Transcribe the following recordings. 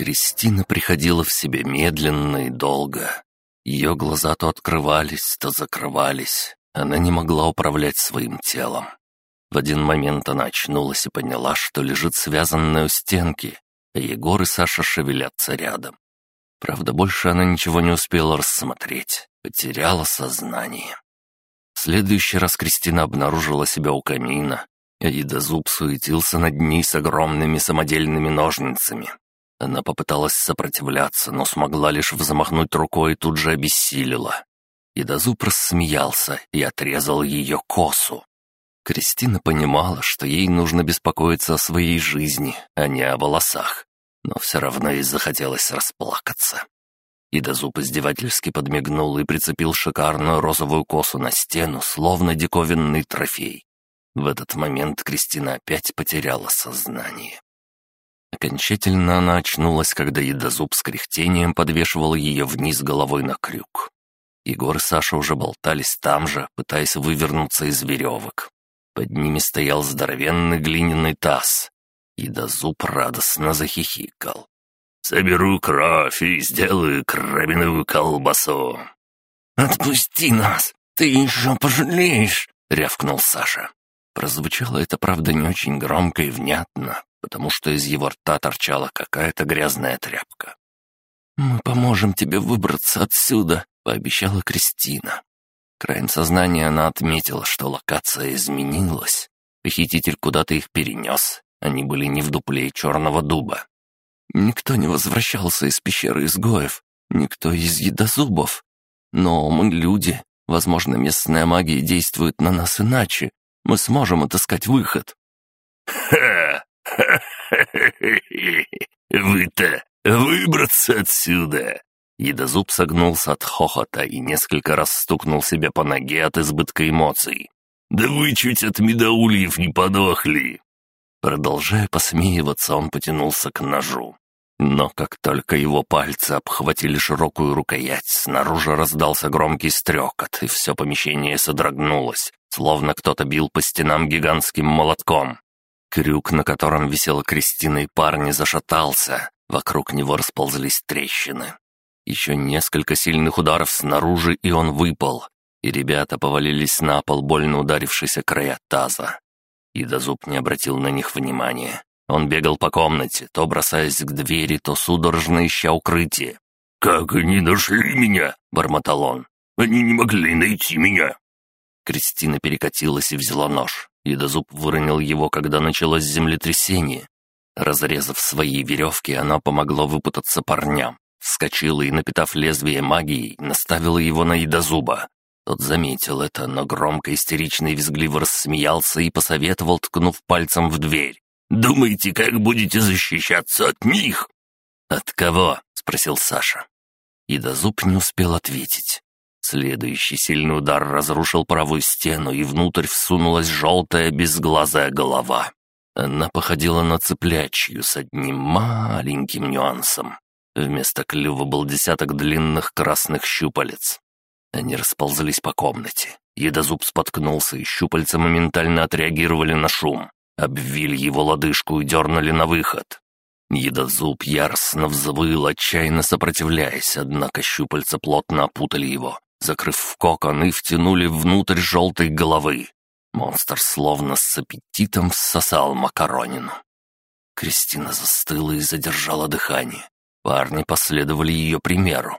Кристина приходила в себя медленно и долго. Ее глаза то открывались, то закрывались. Она не могла управлять своим телом. В один момент она очнулась и поняла, что лежит связанная у стенки, а Егор и Саша шевелятся рядом. Правда, больше она ничего не успела рассмотреть, потеряла сознание. В следующий раз Кристина обнаружила себя у камина, а Едозуб суетился над ней с огромными самодельными ножницами. Она попыталась сопротивляться, но смогла лишь взмахнуть рукой и тут же обессилила. Едозуб рассмеялся и отрезал ее косу. Кристина понимала, что ей нужно беспокоиться о своей жизни, а не о волосах, но все равно ей захотелось расплакаться. Идозуб издевательски подмигнул и прицепил шикарную розовую косу на стену, словно диковинный трофей. В этот момент Кристина опять потеряла сознание. Окончательно она очнулась, когда едозуб с кряхтением подвешивал ее вниз головой на крюк. Егор и Саша уже болтались там же, пытаясь вывернуться из веревок. Под ними стоял здоровенный глиняный таз. Едозуб радостно захихикал. «Соберу кровь и сделаю крабиновую колбасу». «Отпусти нас! Ты еще пожалеешь!» — рявкнул Саша. Прозвучало это, правда, не очень громко и внятно, потому что из его рта торчала какая-то грязная тряпка. «Мы поможем тебе выбраться отсюда», — пообещала Кристина. Краем сознания она отметила, что локация изменилась. Похититель куда-то их перенес. Они были не в дупле черного дуба. Никто не возвращался из пещеры изгоев, никто из едозубов. Но мы люди, возможно, местная магия действует на нас иначе. Мы сможем отыскать выход. «Ха! Вы-то выбраться отсюда!» Едозуб согнулся от хохота и несколько раз стукнул себя по ноге от избытка эмоций. «Да вы чуть от медоульев не подохли!» Продолжая посмеиваться, он потянулся к ножу. Но как только его пальцы обхватили широкую рукоять, снаружи раздался громкий стрекот, и все помещение содрогнулось, словно кто-то бил по стенам гигантским молотком. Крюк, на котором висела Кристина и парни, зашатался. Вокруг него расползлись трещины. Еще несколько сильных ударов снаружи, и он выпал. И ребята повалились на пол, больно ударившись о края таза. Идозуб не обратил на них внимания. Он бегал по комнате, то бросаясь к двери, то судорожно ища укрытие. «Как они нашли меня?» — бормотал он. «Они не могли найти меня». Кристина перекатилась и взяла нож. Едозуб выронил его, когда началось землетрясение. Разрезав свои веревки, она помогла выпутаться парням. Вскочила и, напитав лезвие магией, наставила его на едозуба. Тот заметил это, но громко истерично и визгливо рассмеялся и посоветовал, ткнув пальцем в дверь. «Думаете, как будете защищаться от них?» «От кого?» — спросил Саша. Едозуб не успел ответить. Следующий сильный удар разрушил правую стену, и внутрь всунулась желтая безглазая голова. Она походила на цыплячью с одним маленьким нюансом. Вместо клюва был десяток длинных красных щупалец. Они расползлись по комнате. Едозуб споткнулся, и щупальца моментально отреагировали на шум. Обвили его лодыжку и дернули на выход. Едозуб яростно взвыл, отчаянно сопротивляясь, однако щупальца плотно опутали его, закрыв в кокон и втянули внутрь желтой головы. Монстр словно с аппетитом всосал макаронину. Кристина застыла и задержала дыхание. Парни последовали ее примеру.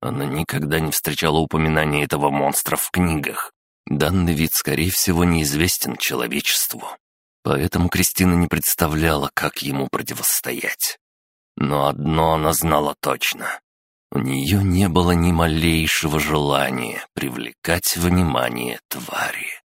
Она никогда не встречала упоминания этого монстра в книгах. Данный вид, скорее всего, неизвестен человечеству. Поэтому Кристина не представляла, как ему противостоять. Но одно она знала точно. У нее не было ни малейшего желания привлекать внимание твари.